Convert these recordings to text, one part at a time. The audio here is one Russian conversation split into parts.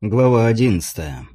Глава одиннадцатая.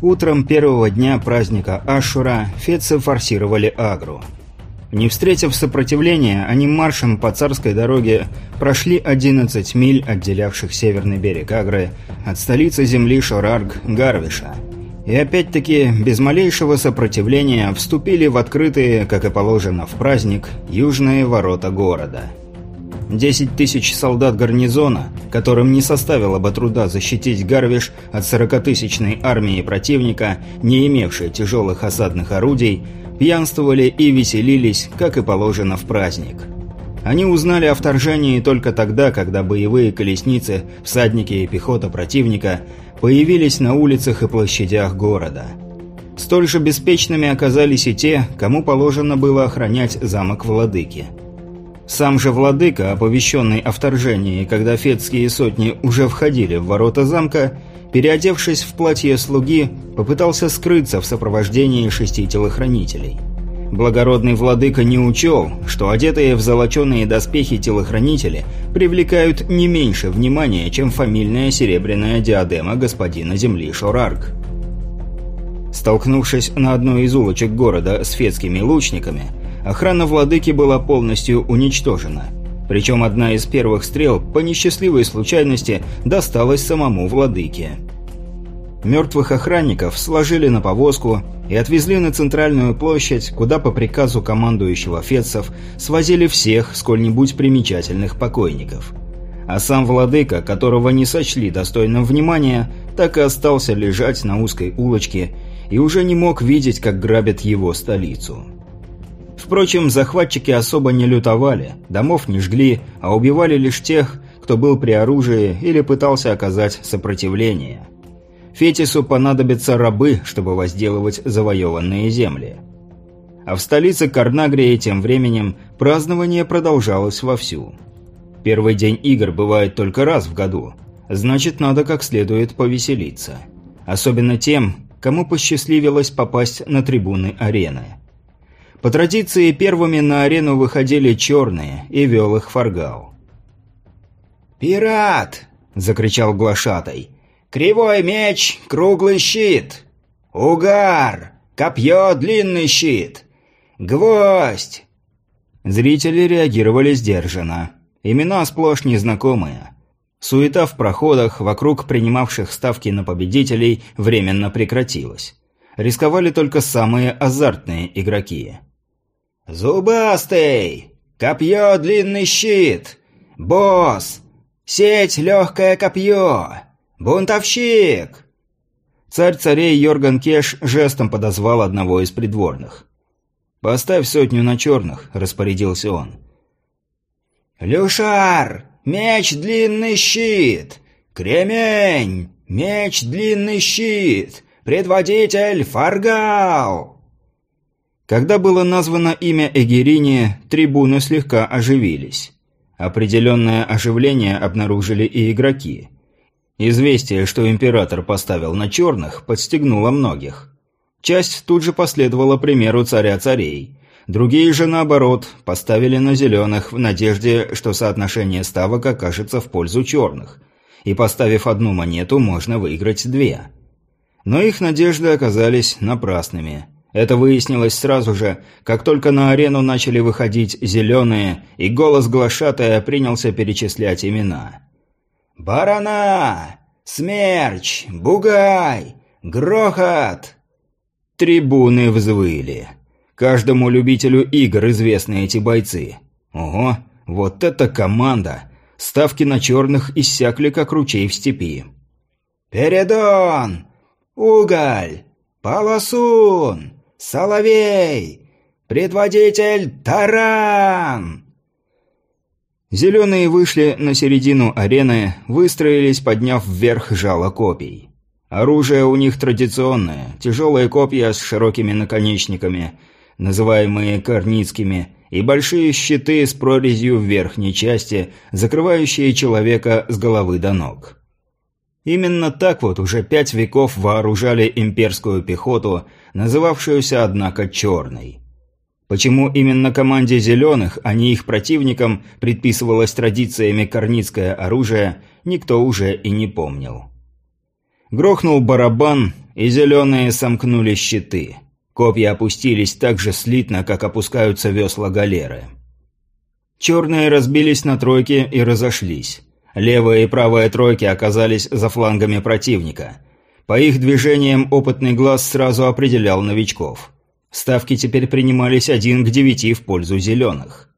Утром первого дня праздника Ашура фетцы форсировали Агру. Не встретив сопротивления, они маршем по царской дороге прошли 11 миль, отделявших северный берег Агры от столицы земли Шорарг Гарвиша – и опять-таки без малейшего сопротивления вступили в открытые, как и положено в праздник, южные ворота города. Десять тысяч солдат гарнизона, которым не составило бы труда защитить Гарвиш от сорокатысячной армии противника, не имевшей тяжелых осадных орудий, пьянствовали и веселились, как и положено в праздник. Они узнали о вторжении только тогда, когда боевые колесницы, всадники и пехота противника – появились на улицах и площадях города. Столь же беспечными оказались и те, кому положено было охранять замок Владыки. Сам же Владыка, оповещенный о вторжении, когда фетские сотни уже входили в ворота замка, переодевшись в платье слуги, попытался скрыться в сопровождении шести телохранителей. Благородный владыка не учел, что одетые в золоченые доспехи телохранители привлекают не меньше внимания, чем фамильная серебряная диадема господина земли Шорарк. Столкнувшись на одной из улочек города с фетскими лучниками, охрана владыки была полностью уничтожена. Причем одна из первых стрел, по несчастливой случайности, досталась самому владыке. Мертвых охранников сложили на повозку и отвезли на центральную площадь, куда по приказу командующего Фетцев свозили всех сколь-нибудь примечательных покойников. А сам владыка, которого не сочли достойным внимания, так и остался лежать на узкой улочке и уже не мог видеть, как грабят его столицу. Впрочем, захватчики особо не лютовали, домов не жгли, а убивали лишь тех, кто был при оружии или пытался оказать сопротивление – Фетису понадобятся рабы, чтобы возделывать завоеванные земли. А в столице Карнагрии тем временем празднование продолжалось вовсю. Первый день игр бывает только раз в году, значит надо как следует повеселиться. Особенно тем, кому посчастливилось попасть на трибуны арены. По традиции первыми на арену выходили черные и вел их Фаргал. «Пират!» – закричал глашатай – Кривой меч, круглый щит. Угар, копье, длинный щит. Гвоздь. Зрители реагировали сдержанно. Имена сплошь незнакомые. Суета в проходах вокруг принимавших ставки на победителей временно прекратилась. Рисковали только самые азартные игроки. «Зубастый! Копье, длинный щит! Босс! Сеть, легкое копье! «Бунтовщик!» Царь царей Йорган Кеш жестом подозвал одного из придворных. «Поставь сотню на черных», — распорядился он. «Люшар! Меч, длинный щит! Кремень! Меч, длинный щит! Предводитель Фаргал!» Когда было названо имя Эгерини, трибуны слегка оживились. Определенное оживление обнаружили и игроки. Известие, что император поставил на черных, подстегнуло многих. Часть тут же последовала примеру царя-царей. Другие же, наоборот, поставили на зеленых в надежде, что соотношение ставок окажется в пользу черных. И поставив одну монету, можно выиграть две. Но их надежды оказались напрасными. Это выяснилось сразу же, как только на арену начали выходить зеленые, и голос глашатая принялся перечислять имена. «Барана! Смерч! Бугай! Грохот!» Трибуны взвыли. Каждому любителю игр известны эти бойцы. Ого, вот это команда! Ставки на черных иссякли, как ручей в степи. «Передон! Уголь! Полосун! Соловей! Предводитель Таран!» Зеленые вышли на середину арены, выстроились, подняв вверх жало копий. Оружие у них традиционное, тяжелые копья с широкими наконечниками, называемые корницкими, и большие щиты с прорезью в верхней части, закрывающие человека с головы до ног. Именно так вот уже пять веков вооружали имперскую пехоту, называвшуюся, однако, «черной». Почему именно команде «зеленых», а не их противникам, предписывалось традициями корницкое оружие, никто уже и не помнил. Грохнул барабан, и зеленые сомкнули щиты. Копья опустились так же слитно, как опускаются весла галеры. Черные разбились на тройки и разошлись. Левая и правая тройки оказались за флангами противника. По их движениям опытный глаз сразу определял новичков. Ставки теперь принимались один к девяти в пользу зеленых.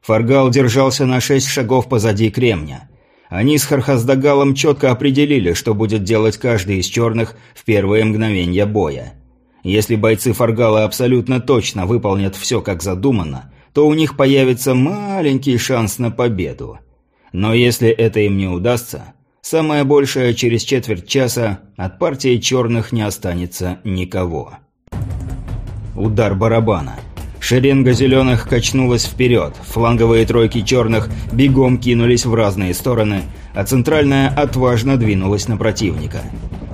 Фаргал держался на шесть шагов позади кремня. Они с Хархаздагалом четко определили, что будет делать каждый из черных в первые мгновения боя. Если бойцы Фаргала абсолютно точно выполнят все как задумано, то у них появится маленький шанс на победу. Но если это им не удастся, самое большее через четверть часа от партии черных не останется никого. Удар барабана. Шеренга зеленых качнулась вперед, фланговые тройки черных бегом кинулись в разные стороны, а центральная отважно двинулась на противника.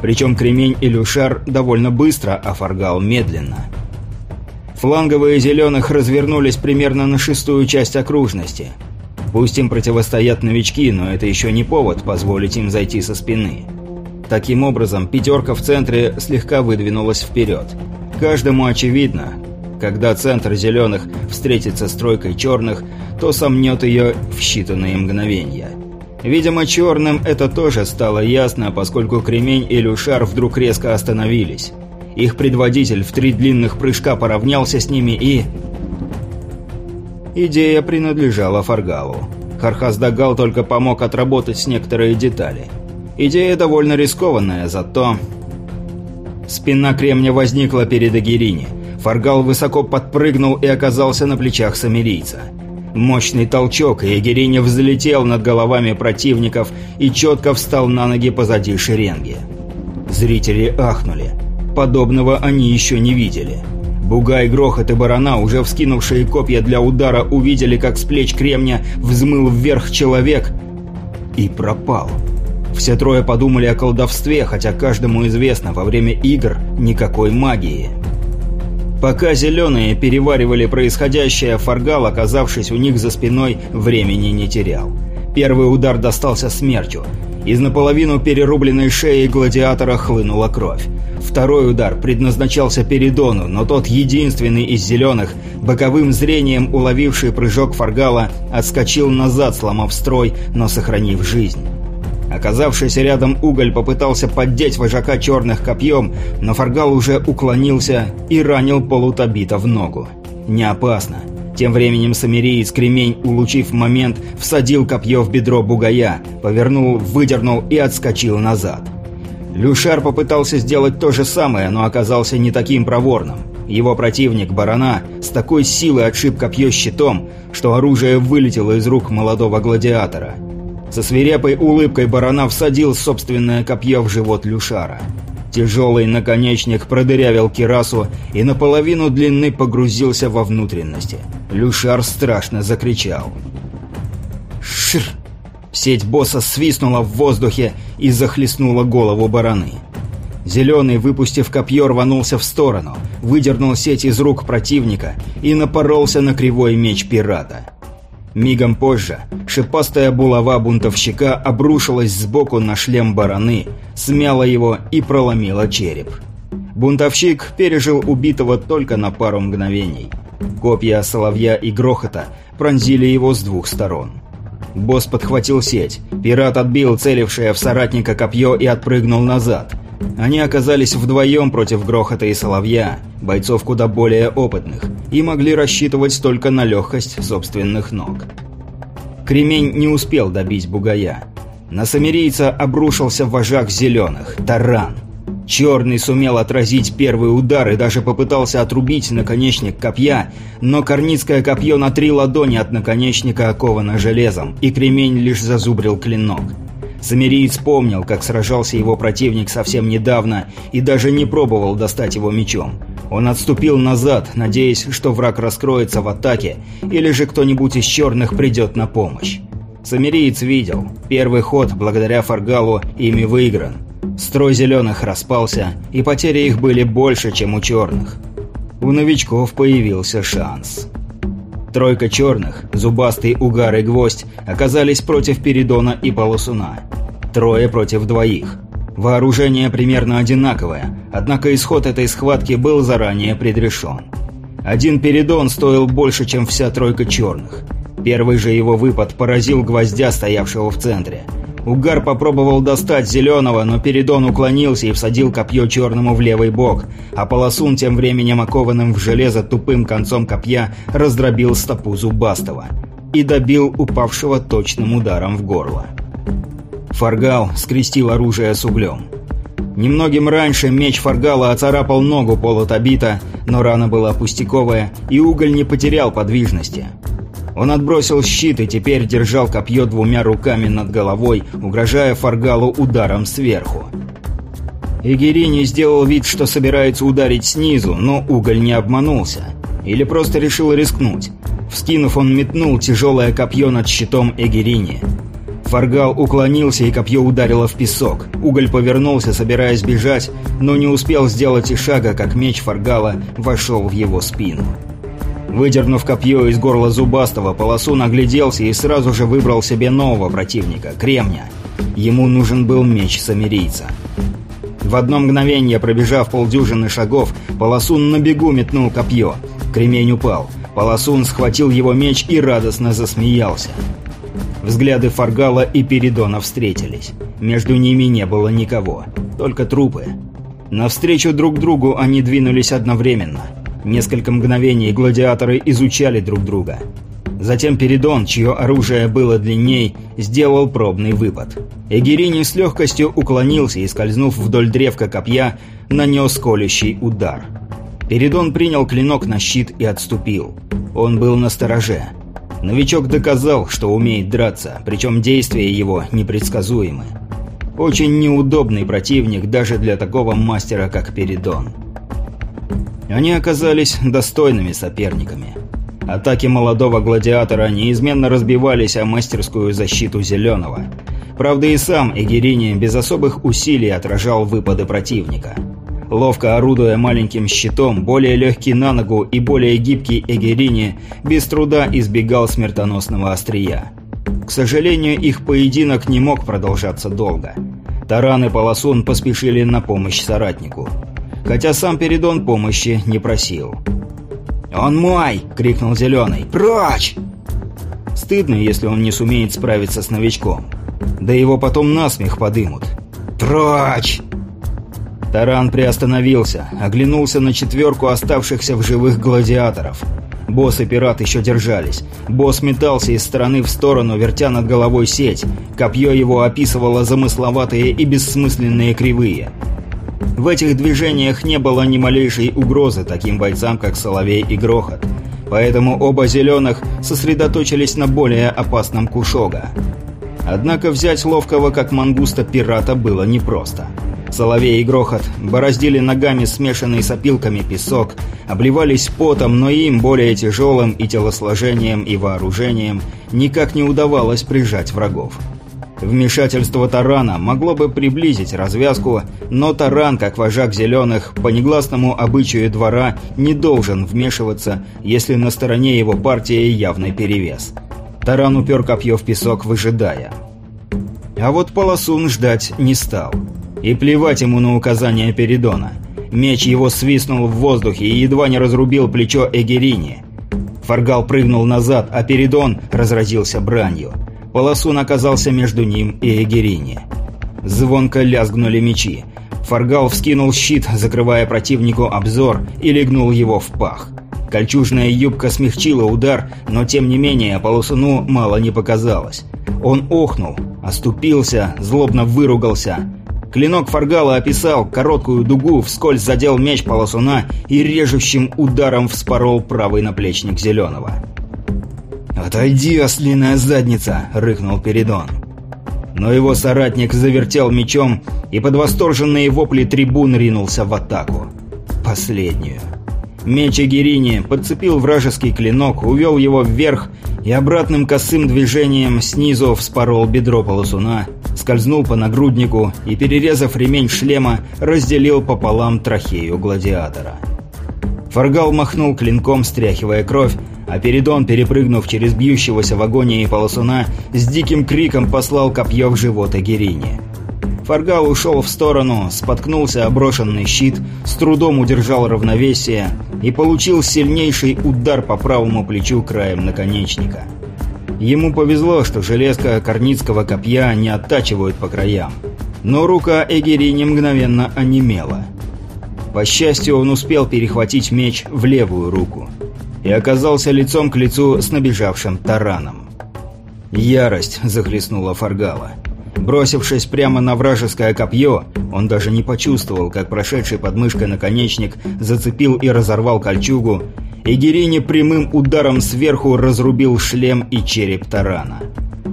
Причем Кремень и Люшар довольно быстро, а Фаргал медленно. Фланговые зеленых развернулись примерно на шестую часть окружности. Пусть им противостоят новички, но это еще не повод позволить им зайти со спины. Таким образом, пятерка в центре слегка выдвинулась вперед. Каждому очевидно, когда центр зеленых встретится с тройкой черных, то сомнет ее в считанные мгновения. Видимо, черным это тоже стало ясно, поскольку Кремень и Люшар вдруг резко остановились. Их предводитель в три длинных прыжка поравнялся с ними и... Идея принадлежала Фаргалу. Хархаздагал только помог отработать некоторые детали. Идея довольно рискованная, зато... Спина кремня возникла перед Агирини. Фаргал высоко подпрыгнул и оказался на плечах самирийца. Мощный толчок, и Егеринев взлетел над головами противников и четко встал на ноги позади шеренги. Зрители ахнули. Подобного они еще не видели. Бугай, Грохот и Барана, уже вскинувшие копья для удара, увидели, как с плеч кремня взмыл вверх человек и пропал. Все трое подумали о колдовстве, хотя каждому известно, во время игр никакой магии. Пока зеленые переваривали происходящее, Фаргал, оказавшись у них за спиной, времени не терял. Первый удар достался смертью. Из наполовину перерубленной шеи гладиатора хлынула кровь. Второй удар предназначался Передону, но тот единственный из зеленых, боковым зрением уловивший прыжок Фаргала, отскочил назад, сломав строй, но сохранив жизнь. Оказавшийся рядом уголь попытался поддеть вожака черных копьем, но Фаргал уже уклонился и ранил полутабита в ногу. Не опасно. Тем временем самириец Кремень, улучив момент, всадил копье в бедро бугая, повернул, выдернул и отскочил назад. Люшар попытался сделать то же самое, но оказался не таким проворным. Его противник, Барана, с такой силой отшиб копье щитом, что оружие вылетело из рук молодого гладиатора. Со свирепой улыбкой барана всадил собственное копье в живот Люшара. Тяжелый наконечник продырявил кирасу и наполовину длины погрузился во внутренности. Люшар страшно закричал. «Шир!» Сеть босса свистнула в воздухе и захлестнула голову бараны. Зеленый, выпустив копье, рванулся в сторону, выдернул сеть из рук противника и напоролся на кривой меч пирата. Мигом позже шипастая булава бунтовщика обрушилась сбоку на шлем бараны, смяла его и проломила череп. Бунтовщик пережил убитого только на пару мгновений. Копья соловья и грохота пронзили его с двух сторон. Босс подхватил сеть. Пират отбил целившее в соратника копье и отпрыгнул назад – они оказались вдвоем против Грохота и Соловья, бойцов куда более опытных, и могли рассчитывать только на легкость собственных ног. Кремень не успел добить бугая. На самирийца обрушился вожак зеленых – Таран. Черный сумел отразить первый удар и даже попытался отрубить наконечник копья, но корницкое копье на три ладони от наконечника оковано железом, и кремень лишь зазубрил клинок – Самириец помнил, как сражался его противник совсем недавно и даже не пробовал достать его мечом. Он отступил назад, надеясь, что враг раскроется в атаке, или же кто-нибудь из черных придет на помощь. Самириец видел. Первый ход, благодаря Фаргалу, ими выигран. Строй зеленых распался, и потери их были больше, чем у черных. У новичков появился шанс. Тройка черных, зубастый угар и гвоздь оказались против Передона и Полосуна. Трое против двоих. Вооружение примерно одинаковое, однако исход этой схватки был заранее предрешен. Один Передон стоил больше, чем вся тройка черных. Первый же его выпад поразил гвоздя, стоявшего в центре. Угар попробовал достать зеленого, но Передон уклонился и всадил копье черному в левый бок, а Полосун тем временем окованным в железо тупым концом копья раздробил стопу зубастого и добил упавшего точным ударом в горло. Фаргал скрестил оружие с углем. Немногим раньше меч Фаргала оцарапал ногу полутобита, но рана была пустяковая, и уголь не потерял подвижности. Он отбросил щит и теперь держал копье двумя руками над головой, угрожая Фаргалу ударом сверху. Игерини сделал вид, что собирается ударить снизу, но уголь не обманулся. Или просто решил рискнуть. Вскинув, он метнул тяжелое копье над щитом Эгерини. Фаргал уклонился, и копье ударило в песок. Уголь повернулся, собираясь бежать, но не успел сделать и шага, как меч Фаргала вошел в его спину. Выдернув копье из горла зубастого, полосу нагляделся и сразу же выбрал себе нового противника – кремня. Ему нужен был меч самирийца. В одно мгновение, пробежав полдюжины шагов, полосун на бегу метнул копье. Кремень упал. Полосун схватил его меч и радостно засмеялся. Взгляды Фаргала и Перидона встретились. Между ними не было никого, только трупы. Навстречу друг другу они двинулись одновременно – Несколько мгновений гладиаторы изучали друг друга. Затем Перидон, чье оружие было длинней, сделал пробный выпад. Эгерини с легкостью уклонился и, скользнув вдоль древка копья, нанес колющий удар. Перидон принял клинок на щит и отступил. Он был на стороже. Новичок доказал, что умеет драться, причем действия его непредсказуемы. Очень неудобный противник даже для такого мастера, как Перидон. Они оказались достойными соперниками. Атаки молодого гладиатора неизменно разбивались о мастерскую защиту Зеленого. Правда и сам Эгерини без особых усилий отражал выпады противника. Ловко орудуя маленьким щитом, более легкий на ногу и более гибкий Эгерини без труда избегал смертоносного острия. К сожалению, их поединок не мог продолжаться долго. Таран и Полосун поспешили на помощь соратнику хотя сам Передон помощи не просил. «Он мой!» — крикнул Зеленый. «Прочь!» Стыдно, если он не сумеет справиться с новичком. Да его потом насмех подымут. «Прочь!» Таран приостановился, оглянулся на четверку оставшихся в живых гладиаторов. Босс и пират еще держались. Босс метался из стороны в сторону, вертя над головой сеть. Копье его описывало замысловатые и бессмысленные кривые. В этих движениях не было ни малейшей угрозы таким бойцам, как Соловей и Грохот. Поэтому оба «зеленых» сосредоточились на более опасном Кушога. Однако взять ловкого, как мангуста, пирата было непросто. Соловей и Грохот бороздили ногами смешанный с опилками песок, обливались потом, но им, более тяжелым и телосложением, и вооружением, никак не удавалось прижать врагов. Вмешательство Тарана могло бы приблизить развязку, но Таран, как вожак зеленых, по негласному обычаю двора, не должен вмешиваться, если на стороне его партии явный перевес. Таран упер копье в песок, выжидая. А вот Полосун ждать не стал. И плевать ему на указания Перидона. Меч его свистнул в воздухе и едва не разрубил плечо Эгерини. Фаргал прыгнул назад, а Перидон разразился бранью. Полосун оказался между ним и Эгерини. Звонко лязгнули мечи. Фаргал вскинул щит, закрывая противнику обзор, и легнул его в пах. Кольчужная юбка смягчила удар, но тем не менее Полосуну мало не показалось. Он охнул, оступился, злобно выругался. Клинок Фаргала описал короткую дугу, вскользь задел меч Полосуна и режущим ударом вспорол правый наплечник Зеленого. «Отойди, ослиная задница!» — рыкнул Передон. Но его соратник завертел мечом, и под восторженные вопли трибун ринулся в атаку. Последнюю. Меч Эгерини подцепил вражеский клинок, увел его вверх и обратным косым движением снизу вспорол бедро полосуна, скользнул по нагруднику и, перерезав ремень шлема, разделил пополам трахею гладиатора. Фаргал махнул клинком, стряхивая кровь, а Передон, перепрыгнув через бьющегося в агонии полосуна, с диким криком послал копье в живот Агирине. Фаргал ушел в сторону, споткнулся оброшенный щит, с трудом удержал равновесие и получил сильнейший удар по правому плечу краем наконечника. Ему повезло, что железка корницкого копья не оттачивают по краям. Но рука Эгерини мгновенно онемела. По счастью, он успел перехватить меч в левую руку и оказался лицом к лицу с набежавшим тараном. Ярость захлестнула Фаргала. Бросившись прямо на вражеское копье, он даже не почувствовал, как прошедший под мышкой наконечник зацепил и разорвал кольчугу, и Герини прямым ударом сверху разрубил шлем и череп тарана.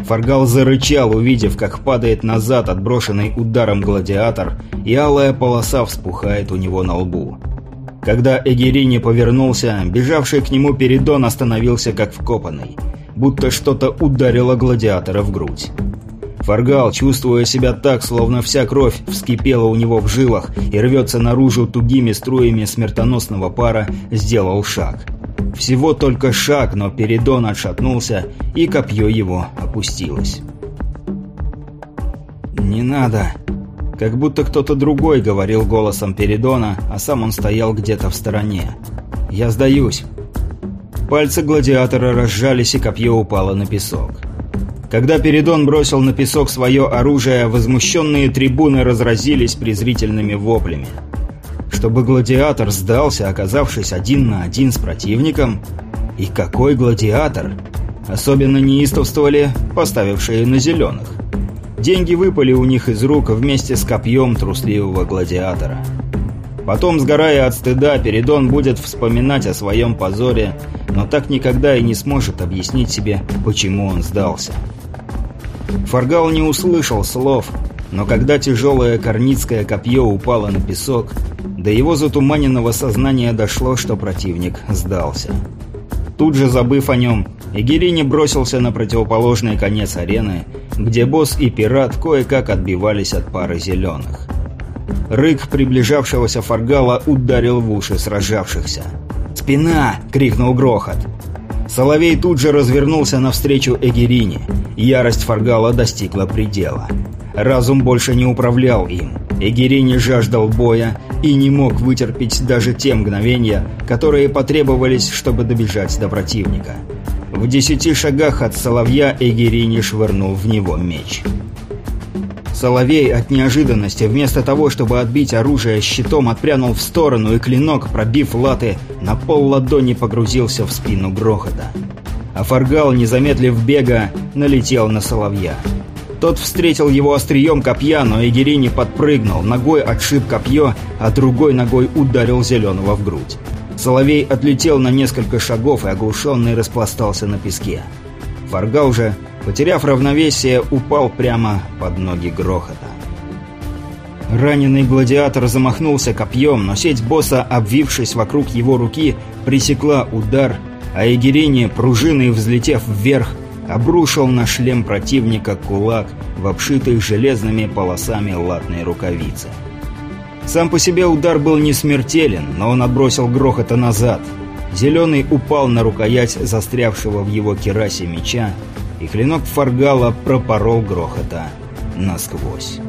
Фаргал зарычал, увидев, как падает назад отброшенный ударом гладиатор, и алая полоса вспухает у него на лбу. Когда Эгерини повернулся, бежавший к нему Передон остановился как вкопанный, будто что-то ударило гладиатора в грудь. Фаргал, чувствуя себя так, словно вся кровь вскипела у него в жилах и рвется наружу тугими струями смертоносного пара, сделал шаг. Всего только шаг, но Передон отшатнулся, и копье его опустилось. «Не надо!» Как будто кто-то другой говорил голосом Передона, а сам он стоял где-то в стороне. «Я сдаюсь!» Пальцы гладиатора разжались, и копье упало на песок. Когда Передон бросил на песок свое оружие, возмущенные трибуны разразились презрительными воплями. Чтобы гладиатор сдался, оказавшись один на один с противником? И какой гладиатор? Особенно неистовствовали поставившие на зеленых. Деньги выпали у них из рук вместе с копьем трусливого гладиатора. Потом, сгорая от стыда, Передон будет вспоминать о своем позоре, но так никогда и не сможет объяснить себе, почему он сдался. Фаргал не услышал слов, но когда тяжелое корницкое копье упало на песок, до его затуманенного сознания дошло, что противник сдался. Тут же забыв о нем, Эгерини бросился на противоположный конец арены, где босс и пират кое-как отбивались от пары зеленых. Рык приближавшегося Фаргала ударил в уши сражавшихся. «Спина!» — крикнул грохот. Соловей тут же развернулся навстречу Эгерине. Ярость Фаргала достигла предела. Разум больше не управлял им. Эгерини жаждал боя и не мог вытерпеть даже те мгновения, которые потребовались, чтобы добежать до противника. В десяти шагах от Соловья Эгерини швырнул в него меч. Соловей от неожиданности, вместо того, чтобы отбить оружие щитом, отпрянул в сторону, и клинок, пробив латы, на пол ладони погрузился в спину грохота. А Фаргал, не замедлив бега, налетел на Соловья. Тот встретил его острием копья, но Эгерини подпрыгнул, ногой отшиб копье, а другой ногой ударил Зеленого в грудь. Соловей отлетел на несколько шагов и оглушенный распластался на песке. Фаргал же потеряв равновесие, упал прямо под ноги грохота. Раненый гладиатор замахнулся копьем, но сеть босса, обвившись вокруг его руки, пресекла удар, а Егерини, пружиной взлетев вверх, обрушил на шлем противника кулак в обшитых железными полосами латной рукавицы. Сам по себе удар был не смертелен, но он отбросил грохота назад. Зеленый упал на рукоять застрявшего в его керасе меча, и клинок Фаргала пропорол грохота насквозь.